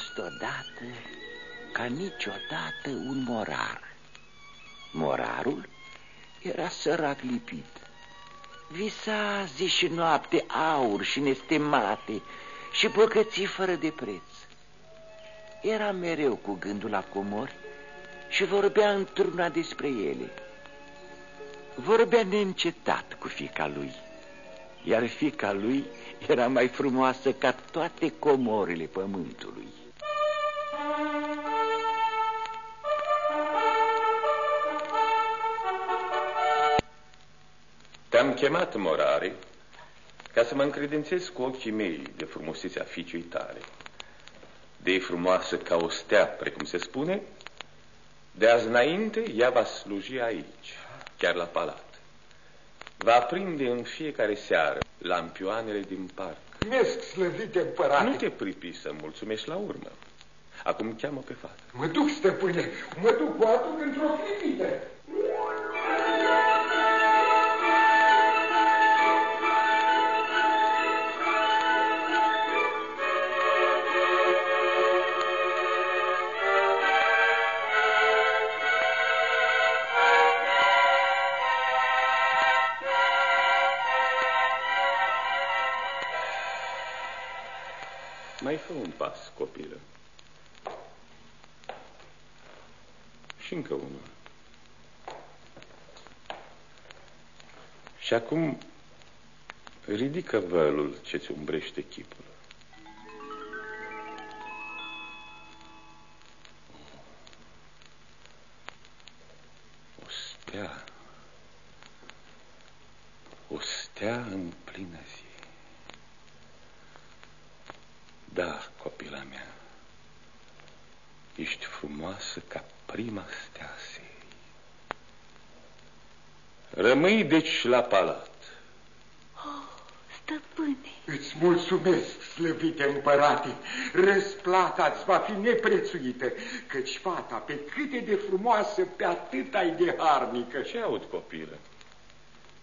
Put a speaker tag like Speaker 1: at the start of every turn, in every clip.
Speaker 1: fost odată, ca niciodată, un morar. Morarul era sărac lipit. Visa zi și noapte aur și nestemate și bogății fără de preț. Era mereu cu gândul la comori și vorbea într-una despre ele. Vorbea neîncetat cu fica lui, iar fica lui era mai frumoasă ca toate comorile pământului.
Speaker 2: Te-am chemat, Morare, ca să mă încredințez cu ochii mei de frumusețea fiicei tale. De frumoasă ca o stea, precum se spune, de azi înainte ea va sluji aici, chiar la palat. Va aprinde în fiecare seară lampioanele din parc.
Speaker 3: Mesc, slăvite împărate!
Speaker 2: Nu te pripi să mulțumești la urmă. Acum cheamă pe fată.
Speaker 3: Mă duc, stăpâne, mă duc cu atul într-o clipită.
Speaker 2: Mai fă un pas, copilă. Și încă unul. Și acum ridică vălul ce-ți umbrește chipul. O stea. O stea în plină zi. Da, copila mea, ești frumoasă ca prima stea serii. Rămâi deci la palat.
Speaker 4: Oh, stăpâne.
Speaker 3: Îți mulțumesc, slăvite împărate, răsplata-ți va fi neprețuită, căci fata, pe câte de frumoasă, pe atât ai de harnică.
Speaker 2: Ce aud, copilă?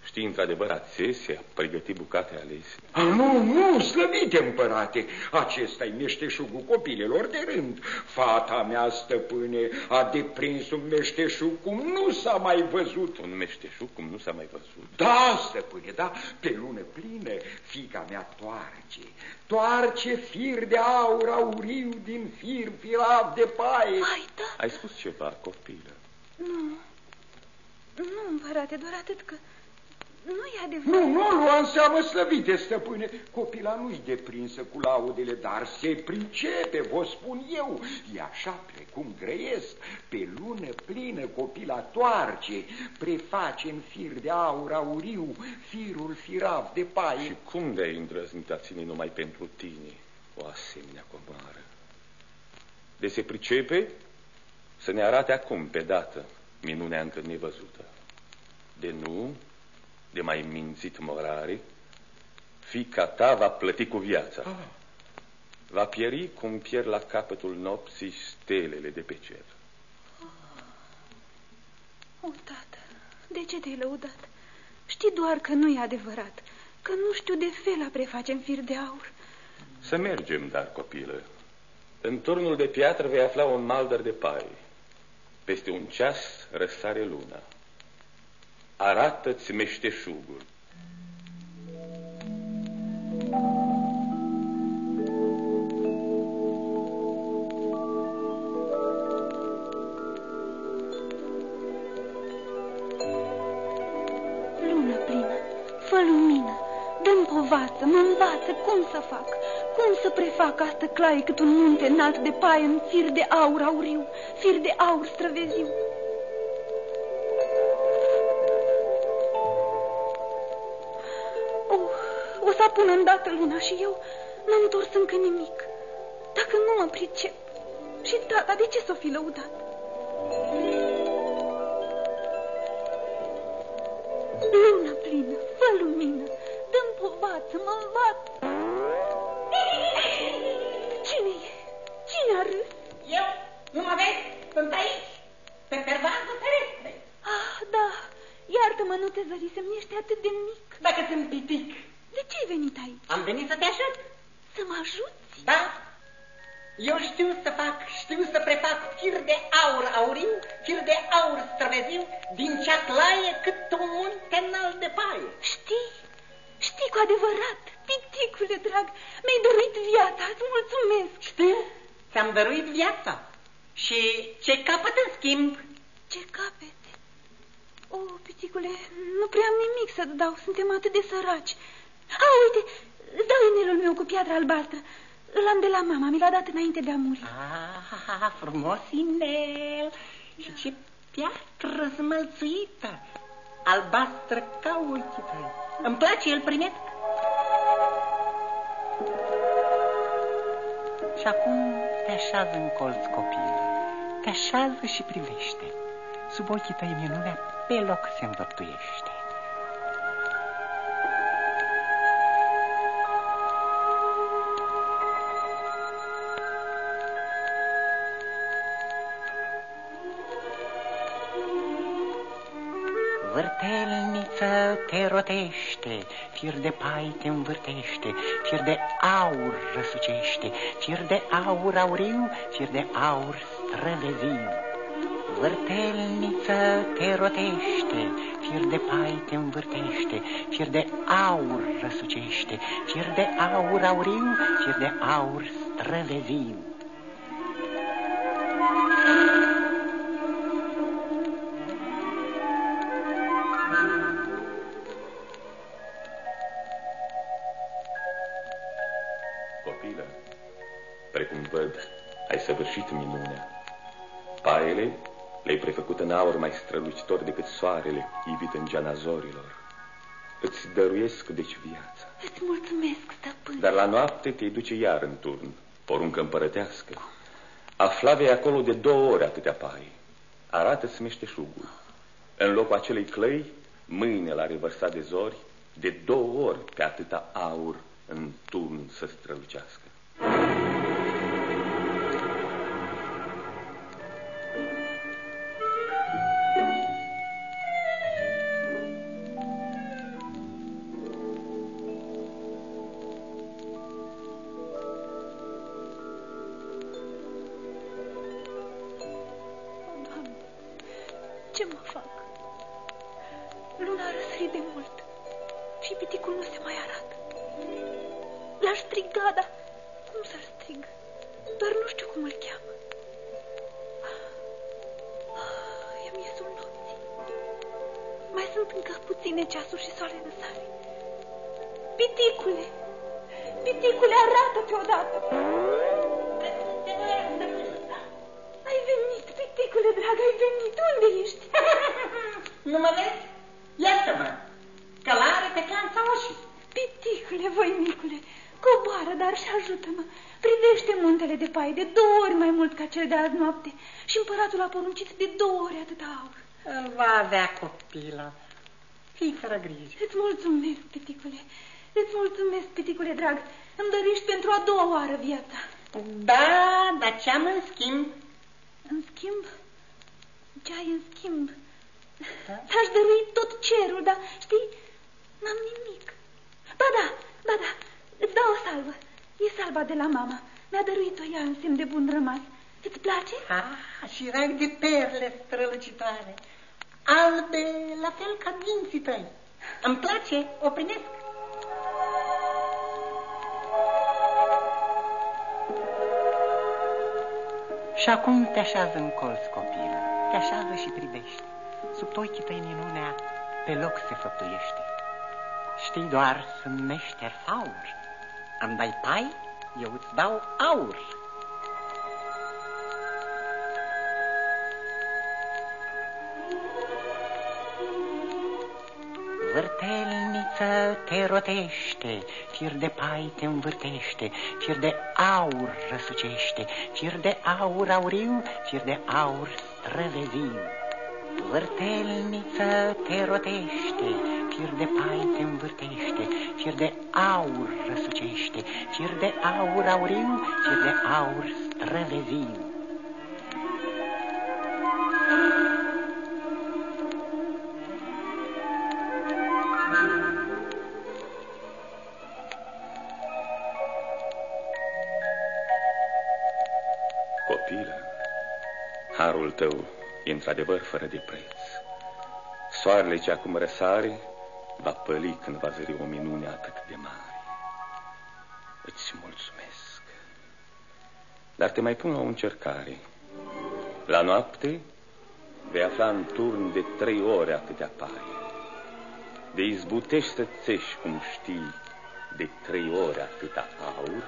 Speaker 2: Știi într-adevărat țese, a pregătit bucate alese.
Speaker 3: A, nu, nu, slăvite împărate, acesta-i meșteșugul copilelor de rând. Fata mea, stăpâne, a deprins un meșteșug cum nu s-a mai văzut.
Speaker 2: Un meșteșug cum nu s-a mai văzut?
Speaker 3: Da, stăpâne, da, pe lună plină, fica mea toarce, toarce fir de aur auriu din fir firav de paie.
Speaker 4: Ai, da.
Speaker 2: Ai spus ceva, copilă?
Speaker 4: Nu, nu, împărate, doar atât că nu e adevărat.
Speaker 3: Nu, nu lua în seamă slăvite, stăpâne. Copila nu-i deprinsă cu laudele, dar se pricepe, vă spun eu. E așa precum grăiesc. Pe lună plină copila toarce, preface în fir de aur auriu, firul firav de paie.
Speaker 2: Și cum de-ai îndrăznit a ține numai pentru tine o asemenea comoară? De se pricepe să ne arate acum, pe dată, minunea încă nevăzută. De nu, de mai mințit morare, fica ta va plăti cu viața.
Speaker 3: Ah.
Speaker 2: Va pieri cum pierd la capătul nopții stelele de pe cer.
Speaker 4: O, tată, de ce te-ai lăudat? Știi doar că nu e adevărat, că nu știu de fel a preface în fir de aur.
Speaker 2: Să mergem, dar, copilă. În turnul de piatră vei afla un maldăr de paie. Peste un ceas răsare luna. Arată-ți meșteșugul.
Speaker 4: Lună plină, fă lumină, dă-mi povață, mă învață cum să fac, cum să prefac astă claie cât un munte înalt de paie în fir de aur auriu, fir de aur străveziu. O să apun îndată luna și eu n-am întors încă nimic. Dacă nu mă pricep. Și tata, de ce s-o fi lăudat? Luna plină, fă lumină, dă-mi povață, mă învață. Cine e? Cine a râs?
Speaker 5: Eu? Nu mă vezi? Sunt aici, pe pervanță terestre.
Speaker 4: Ah, da, iartă-mă, nu te zărisem, ești atât de mic.
Speaker 5: Dacă sunt pitic,
Speaker 4: De ce ai venit aici?
Speaker 5: am venit să te ajut.
Speaker 4: Să mă ajuți?
Speaker 5: Da? Eu știu să fac, știu să prefac fir de aur auriu, fir de aur străveziu, din cea claie cât un munte înalt de paie.
Speaker 4: Știi, știi cu adevărat, piticule drag, mi-ai dăruit viața, îți mulțumesc.
Speaker 5: Știu, ți-am dăruit viața. Și ce capăt în schimb?
Speaker 4: Ce capet? O, piticule, nu prea am nimic să-ți dau, suntem atât de săraci. A, uite, îți dau inelul meu cu piatra albastră. L-am de la mama, mi l-a dat înainte de a muri.
Speaker 5: Ah, frumos inel! Și ce piatră zmălțuită, albastră ca ochii tăi. Îmi place, el primit. Și acum te așează în colț copil, te așează și privește. Sub ochii tăi minunea pe loc se îndoptuiește. Vârtelniță te rotește, fir de pai te învârtește, fir de aur răsucește, fir de aur auriu, fir de aur străveziu. Vârtelniță te rotește, fir de pai te învârtește, fir de aur răsucește, fir de aur auriu, fir de aur străveziu.
Speaker 2: Aur mai strălucitor decât soarele ivit în geana zorilor. Îți dăruiesc deci viața.
Speaker 4: Îți mulțumesc, stăpân.
Speaker 2: Dar la noapte te duce iar în turn, poruncă împărătească. Afla vei acolo de două ori atâtea pai. Arată-ți meșteșugul. În locul acelei clăi, mâine la revărsat de zori, de două ori pe atâta aur în turn să strălucească.
Speaker 4: Ce mă fac? Luna a răsărit de mult și piticul nu se mai arată. L-aș striga, dar cum să-l strig? Doar nu știu cum îl cheamă. Ah, E miezul nopții. Mai sunt încă puține ceasuri și soare răsare. Piticule! Piticule, arată-te odată! Ai venit, piticule drag, ai venit. Unde ești?
Speaker 5: Nu mă vezi? Iartă-mă! Călare pe clanța oșii.
Speaker 4: Piticule, voinicule, coboară, dar și ajută-mă. Privește muntele de paie de două ori mai mult ca cel de azi noapte și împăratul a poruncit de două ori atât aur.
Speaker 5: Îl va avea copila. Fii fără grijă.
Speaker 4: Îți mulțumesc, piticule, îți mulțumesc, piticule drag. Îmi dărești pentru a doua oară viața.
Speaker 5: Da, dar ce am în schimb?
Speaker 4: În schimb, ce ai în schimb?
Speaker 5: Da?
Speaker 4: Ți-aș dărui tot cerul, dar știi, n-am nimic. Ba da, ba da, îți dau o salvă. E salva de la mama. Mi-a dăruit-o ea în semn de bun rămas. Îți place?
Speaker 5: Ah, și rag de perle strălucitoare. Albe, la fel ca minții tăi. Îmi place, o primesc. Și acum te așează în colț, copilă. Te așează și privește. Sub ochii tăi minunea pe loc se făptuiește. Știi doar, sunt meșter faur. Îmi dai pai, eu îți dau aur. Vârtelniță te rotește, fir de pai te învârtește, fir de aur răsucește, fir de aur auriu, fir de aur străveziu. Vârtelniță te rotește, fir de pai te învârtește, fir de aur răsucește, fir de aur auriu, fir de aur străveziu.
Speaker 2: Copilă, harul tău e într-adevăr fără de preț. Soarele ce acum răsare va păli când va zări o minune atât de mare. Îți mulțumesc. Dar te mai pun la o încercare. La noapte vei afla în turn de trei ore atâtea paie. De izbutești să țești, cum știi, de trei ore atâta aur,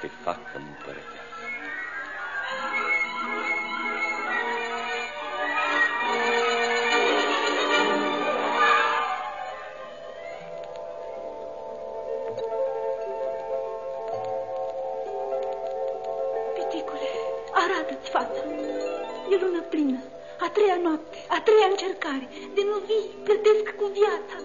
Speaker 2: te fac împărăteasă.
Speaker 4: încercare, de nu vii, plătesc cu viața.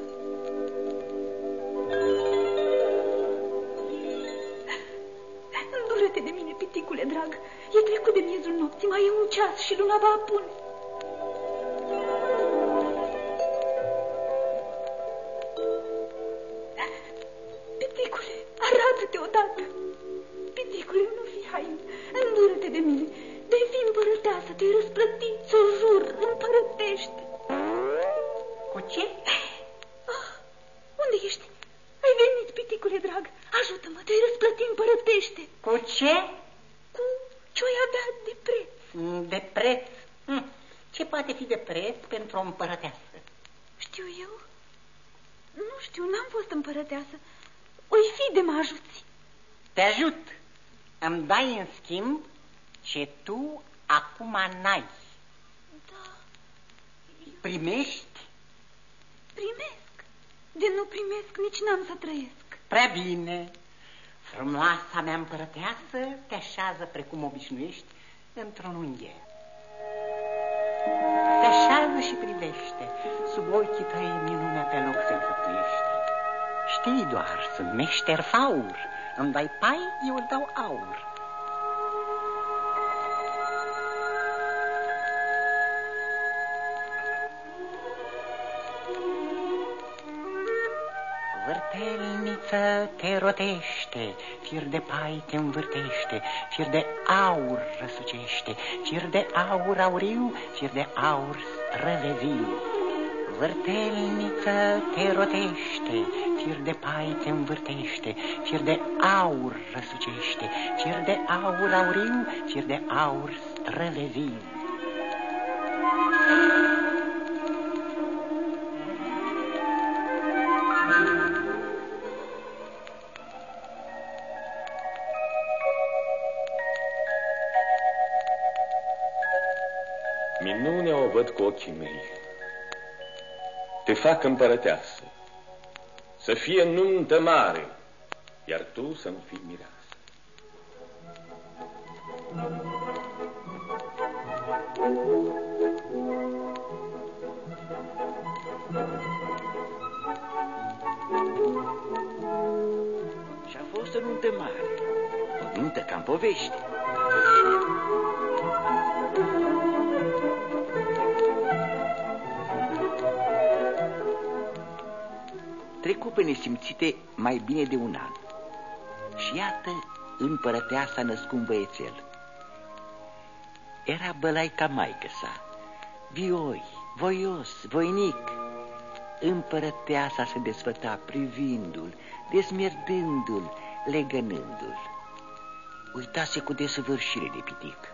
Speaker 4: Îndură-te de mine, piticule drag. E trecut de miezul nopții, mai e un ceas și luna va apune. Știu eu? Nu știu, n-am fost împărăteasă. Oi fi de mă ajuți.
Speaker 5: Te ajut. Îmi dai în schimb ce tu acum n-ai.
Speaker 4: Da.
Speaker 5: Primești?
Speaker 4: Primesc. De nu primesc, nici n-am să trăiesc.
Speaker 5: Prea bine. Frumoasa mea împărăteasă te așează precum obișnuiești într-un ungher. Te așează și privește. Sub ochii tăi minunea pe loc se înfăptuiește. Știi doar, sunt meșter faur. Îmi dai pai, eu îți dau aur. Vârtelniță te rotește, fir de pai te învârtește, fir de aur răsucește, fir de aur auriu, fir de aur străveziu. Vârtelniță te rotește, fir de pai te învârtește, fir de aur răsucește, fir de aur auriu, fir de aur străveziu.
Speaker 2: Cu ochii mei. Te fac împărăteasă, să fie nuntă mare, iar tu să nu fii mireasă.
Speaker 1: Și a fost o nuntă mare, o nuntă ca în povești. Trecu pe nesimțite mai bine de un an. Și iată, împărăteasa născut un băiețel. Era bălai ca maică sa, vioi, voios, voinic. Împărăteasa se desfăta privindu-l, desmierdându-l, legănându-l. Uitase cu desăvârșire de pitic.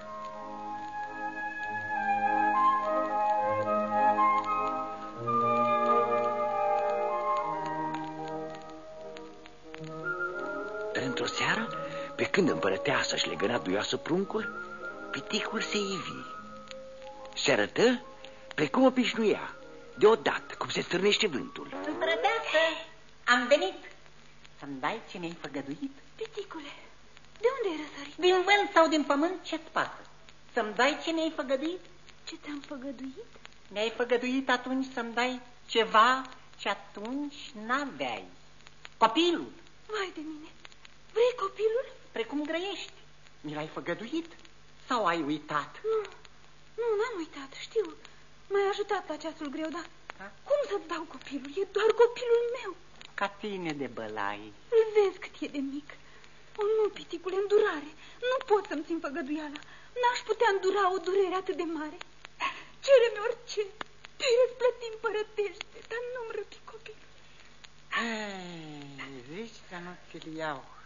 Speaker 1: Când împărăteasa și legăna duioasă pruncul, piticul se ivi. Se arătă precum obișnuia, deodată, cum se stârnește vântul.
Speaker 5: Împărăteasă, am venit. Să-mi dai ce mi-ai făgăduit?
Speaker 4: Piticule, de unde ai răsărit?
Speaker 5: Din vânt sau din pământ, ce-ți pasă? Să-mi dai ce mi-ai făgăduit?
Speaker 4: Ce te-am făgăduit?
Speaker 5: Mi-ai făgăduit atunci să-mi dai ceva ce atunci n-aveai. Copilul.
Speaker 4: Vai de mine, vrei copilul?
Speaker 5: precum grăiești. Mi l-ai făgăduit sau ai uitat?
Speaker 4: Nu, nu, n-am uitat, știu. M-ai ajutat la ceasul greu, dar da? cum să-ți dau copilul? E doar copilul meu.
Speaker 5: Ca tine de bălai.
Speaker 4: Îl vezi cât e de mic. O, nu, piticule, îndurare. Nu pot să-mi țin făgăduiala. N-aș putea îndura o durere atât de mare. Cere-mi orice. Te răsplăti împărătește, dar nu-mi răpi copilul.
Speaker 5: Zici că nu ți-l iau.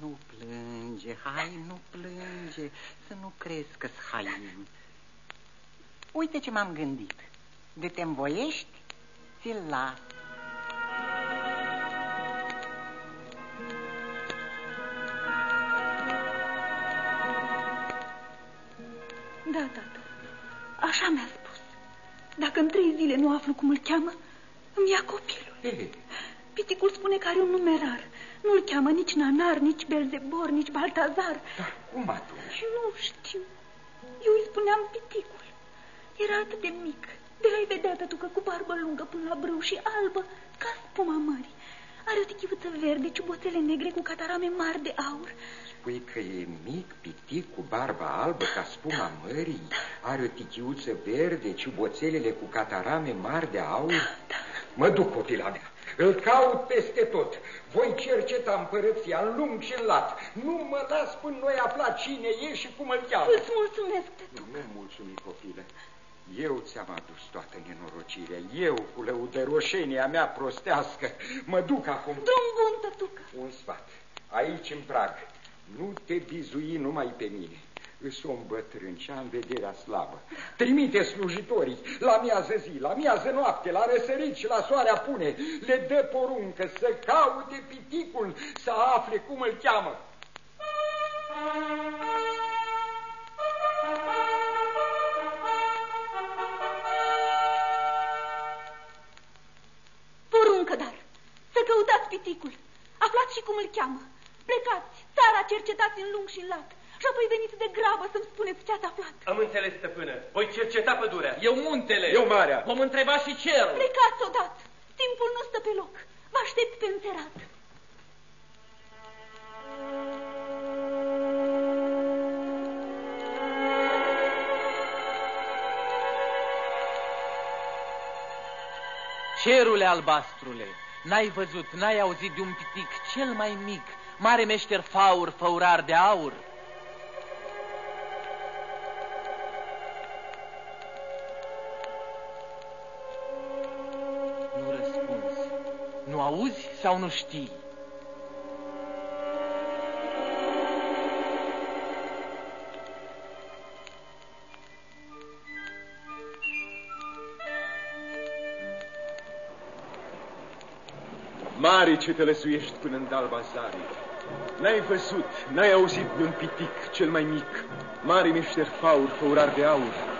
Speaker 5: Nu plânge, hai, nu plânge, să nu crezi că-s hain. Uite ce m-am gândit. De te învoiești, ți-l las.
Speaker 4: Da, tată, așa mi-a spus. Dacă în trei zile nu aflu cum îl cheamă, îmi ia copilul.
Speaker 3: Ei,
Speaker 4: Piticul spune că are un nume rar. Nu-l cheamă nici Nanar, nici Belzebor, nici Baltazar.
Speaker 3: dar cum atunci?
Speaker 4: Și nu știu. Eu îi spuneam Piticul. Era atât de mic. De ai vedea, tătucă, cu barbă lungă până la brâu și albă, ca spuma mării. Are o tichiuță verde, ciuboțele negre cu catarame mari de aur.
Speaker 3: Spui că e mic, pitic, cu barba albă ca spuma mării, are o tichiuță verde, ciuboțelele cu catarame mari de aur? Mă duc, copila mea, îl caut peste tot. Voi cerceta împărăția în lung și în lat. Nu mă las până noi afla cine e și cum îl cheamă.
Speaker 4: Îți mulțumesc, tătucă.
Speaker 3: Nu mulțumi, copile. Eu ți-am adus toată nenorocirea. Eu, cu lăudăroșenia mea prostească, mă duc acum.
Speaker 4: Drum bun, tătucă.
Speaker 3: Un sfat. Aici, în prag, nu te bizui numai pe mine. Îs om bătrân și am vederea slabă. Trimite slujitorii la miază zi, la miază noapte, la răsărit și la soarea pune. Le dă poruncă să caute piticul, să afle cum îl cheamă.
Speaker 4: Poruncă, dar, să căutați piticul. Aflați și cum îl cheamă. Plecați, țara cercetați în lung și în lat. Și apoi veniți de grabă să-mi spuneți ce ați aflat.
Speaker 6: Am înțeles, stăpână. Voi cerceta pădurea.
Speaker 7: Eu muntele.
Speaker 3: Eu marea.
Speaker 7: Vom întreba și cerul.
Speaker 4: Plecați odată. Timpul nu stă pe loc. Vă aștept pe înserat.
Speaker 7: Cerule albastrule, n-ai văzut, n-ai auzit de un pitic cel mai mic, mare meșter faur, făurar de aur? Nu auzi sau nu știi?
Speaker 8: Mare ce te lăsuiești până în dalba zarii. N-ai văzut, n-ai auzit de un pitic cel mai mic, mare meșter faur, făurar de aur.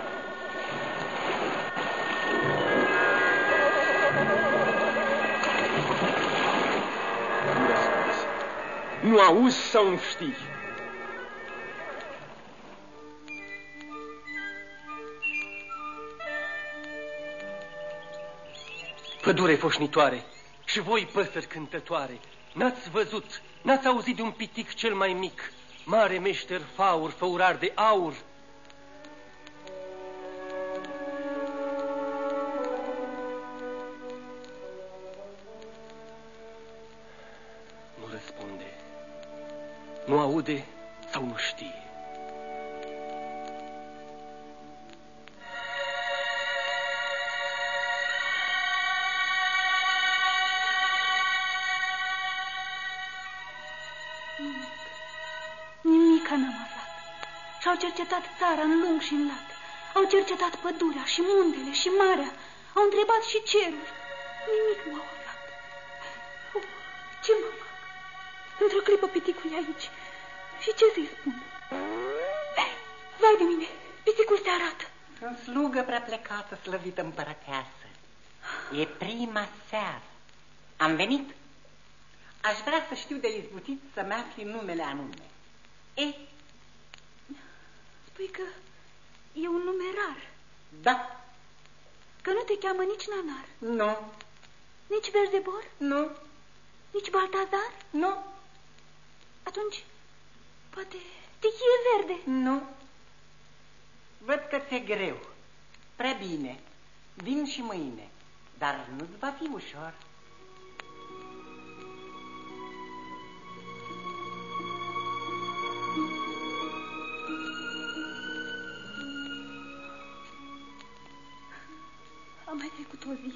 Speaker 8: Nu auzi sau nu știi?
Speaker 6: Pădure foșnitoare și voi păsări cântătoare, n-ați văzut, n-ați auzit de un pitic cel mai mic, mare meșter faur, făurar de aur. Aude sau nu știe.
Speaker 4: Nimic n-am aflat. Și-au cercetat țara în lung și în lat. Au cercetat pădurea și muntele și marea. Au întrebat și cerul. Nimic nu au aflat. Oh, ce mă fac? Într-o clipă piticul e aici. Și ce să-i spun? Vai de mine, piticul se arată.
Speaker 5: Sunt slugă prea plecată, slăvită împărăteasă. E prima seară. Am venit. Aș vrea să știu de izbutit să-mi afli numele anume. Ei,
Speaker 4: Spui că e un nume rar.
Speaker 5: da,
Speaker 4: Că nu te cheamă nici Nanar,
Speaker 5: nu,
Speaker 4: nici Berzebor,
Speaker 5: nu,
Speaker 4: nici Baltazar.
Speaker 5: nu,
Speaker 4: Atunci, Poate tichie verde.
Speaker 5: Nu. Văd că ți-e greu. Prea bine. Vin și mâine. Dar nu-ți va fi ușor.
Speaker 4: Am mai trecut o zi.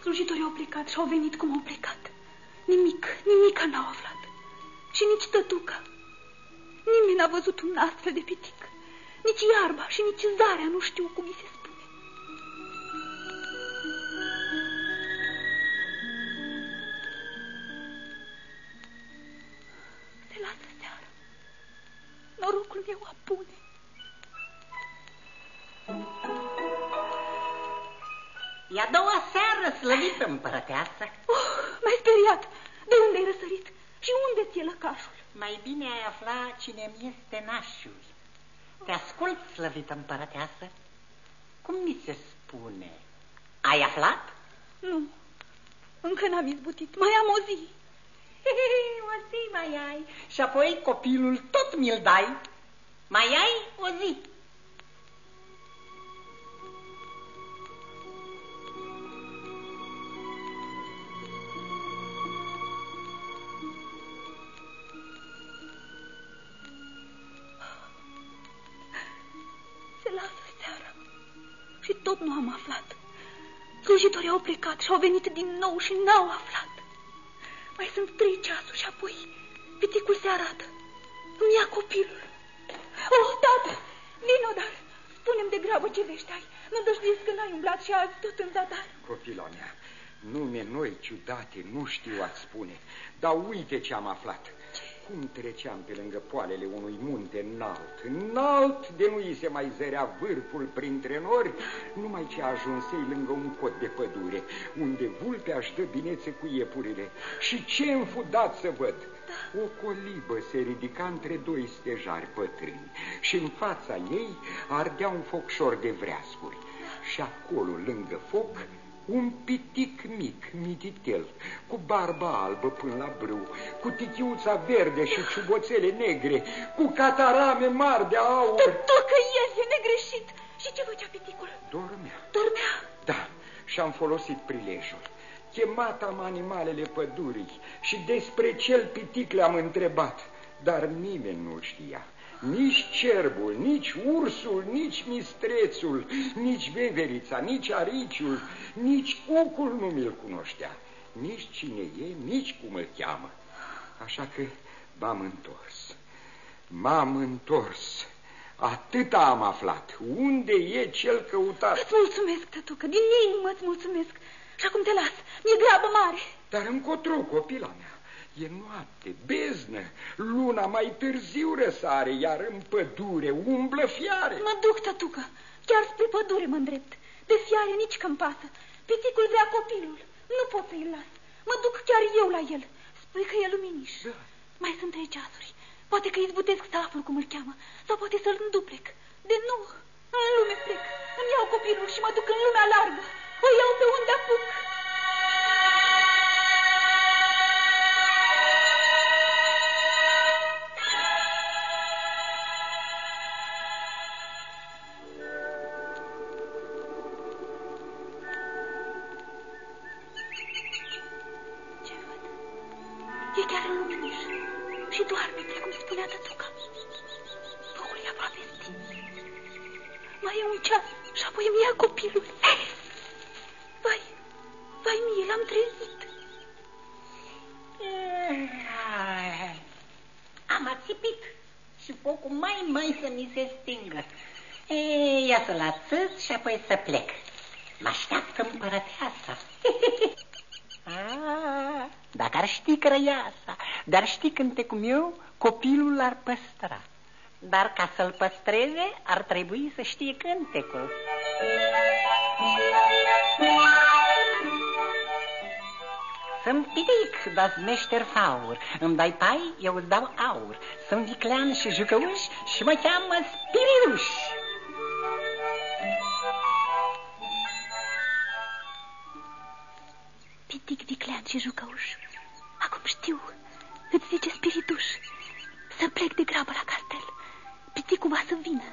Speaker 4: Slujitorii au plecat și au venit cum au plecat. Nimic, nimic n-au aflat. Și nici tătuca. Nimeni n-a văzut un astfel de pitic. Nici iarba și nici zarea nu știu cum îi se spune. Se
Speaker 5: afla cine mi este nașul. Te ascult, slăvită împărăteasă. Cum mi se spune? Ai aflat?
Speaker 4: Nu, încă n-am izbutit. Mai am o zi.
Speaker 5: o zi mai ai. Și apoi copilul tot mi-l dai. Mai ai o zi.
Speaker 4: Au plecat și au venit din nou și n-au aflat. Mai sunt trei ceasuri și apoi piticul se arată. Îmi ia copilul. Oh, tată, vino, dar spune-mi de grabă ce vești ai. Nu dăjduiesc că n-ai umblat și azi tot în zadar.
Speaker 3: Copila mea, nume noi ciudate nu știu a spune, dar uite ce am aflat. Cum treceam pe lângă poalele unui munte înalt, înalt de nu i se mai zărea vârful printre nori, numai ce ajunsei lângă un cod de pădure, unde vulpea își dă binețe cu iepurile. Și ce înfudat să văd! O colibă se ridica între doi stejari bătrâni și în fața ei ardea un focșor de vreascuri. Și acolo, lângă foc, un pitic mic, mititel, cu barba albă până la brâu, cu tichiuța verde și ciuboțele negre, cu catarame mari de aur.
Speaker 4: Tătucă, el e negreșit. Și ce făcea piticul?
Speaker 3: Dormea.
Speaker 4: Dormea?
Speaker 3: Da, și-am folosit prilejul. Chemat am animalele pădurii și despre cel pitic le-am întrebat, dar nimeni nu știa. Nici cerbul, nici ursul, nici mistrețul, nici veverița, nici ariciul, nici cucul nu mi-l cunoștea. Nici cine e, nici cum îl cheamă. Așa că m-am întors. M-am întors. Atâta am aflat. Unde e cel căutat?
Speaker 4: Îți mulțumesc, tătucă, din inimă îți mulțumesc. Și acum te las. Mi-e grabă mare.
Speaker 3: Dar încotro, copila mea. E noapte, beznă, luna mai târziu răsare, iar în pădure umblă fiare.
Speaker 4: Mă duc, tătucă, chiar spre pădure mă îndrept. De fiare nici că-mi pasă. Piticul vrea copilul. Nu pot să-i las. Mă duc chiar eu la el. Spui că e luminiș.
Speaker 3: Da.
Speaker 4: Mai sunt trei ceasuri. Poate că izbutesc să aflu cum îl cheamă. Sau poate să-l înduplec. De nu, în lume plec. Îmi iau copilul și mă duc în lumea largă. O iau pe unde apuc.
Speaker 5: Crăiasa, dar ști cântecul meu, copilul l-ar păstra. Dar ca să-l păstreze, ar trebui să știe cântecul. Sunt pitic, dar meșter faur. Îmi dai pai, eu îți dau aur. Sunt viclean și jucăuș și mă cheamă Spiriuș.
Speaker 4: Pitic, viclean și jucăuș. Acum știu, îți zice spirituș. Să plec de grabă la castel. Piticul va să vină,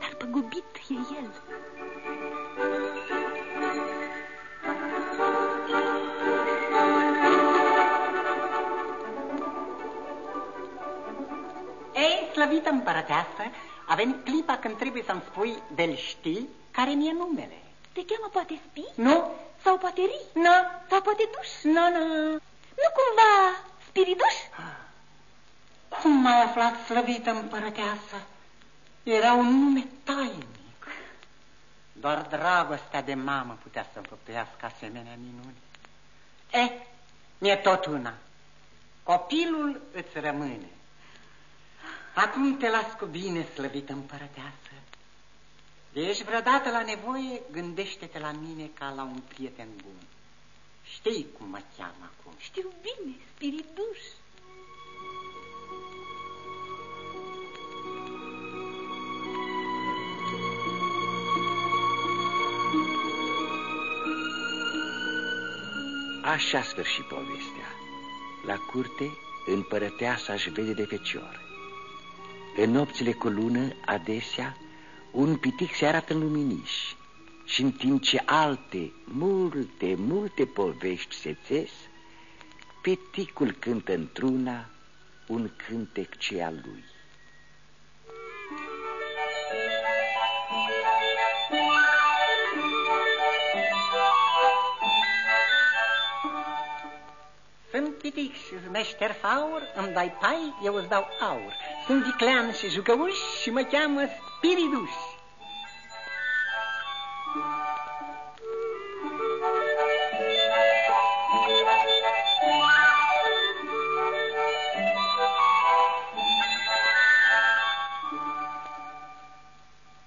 Speaker 4: dar păgubit e el.
Speaker 5: Ei, slăvită împărăteasă, a venit clipa când trebuie să-mi spui del știi care mi-e numele.
Speaker 4: Te cheamă poate spi?
Speaker 5: Nu?
Speaker 4: Sau poate ri?
Speaker 5: Nu.
Speaker 4: Sau poate duș?
Speaker 5: Nu, nu.
Speaker 4: Nu cumva spiriduș?
Speaker 5: Cum m-ai aflat slăvită împărăteasă? Era un nume tainic. Doar dragostea de mamă putea să înfăptuiască asemenea minuni. E, mi-e tot una. Copilul îți rămâne. Acum te las cu bine, slăvită împărăteasă. Ești vreodată la nevoie, gândește-te la mine ca la un prieten bun. Știi cum mă cheamă acum.
Speaker 4: Știu bine, spiriduș.
Speaker 1: Așa sfârșit povestea. La curte, împărăteasa își vede de fecior. În nopțile cu lună, adesea, un pitic se arată în luminiș și în timp ce alte, multe, multe povești se țes, piticul cântă într-una un cântec ce al lui.
Speaker 5: Sunt pitic și meșter faur, îmi dai pai, eu îți dau aur. Sunt viclean și jucăuș și mă cheamă Spiriduș.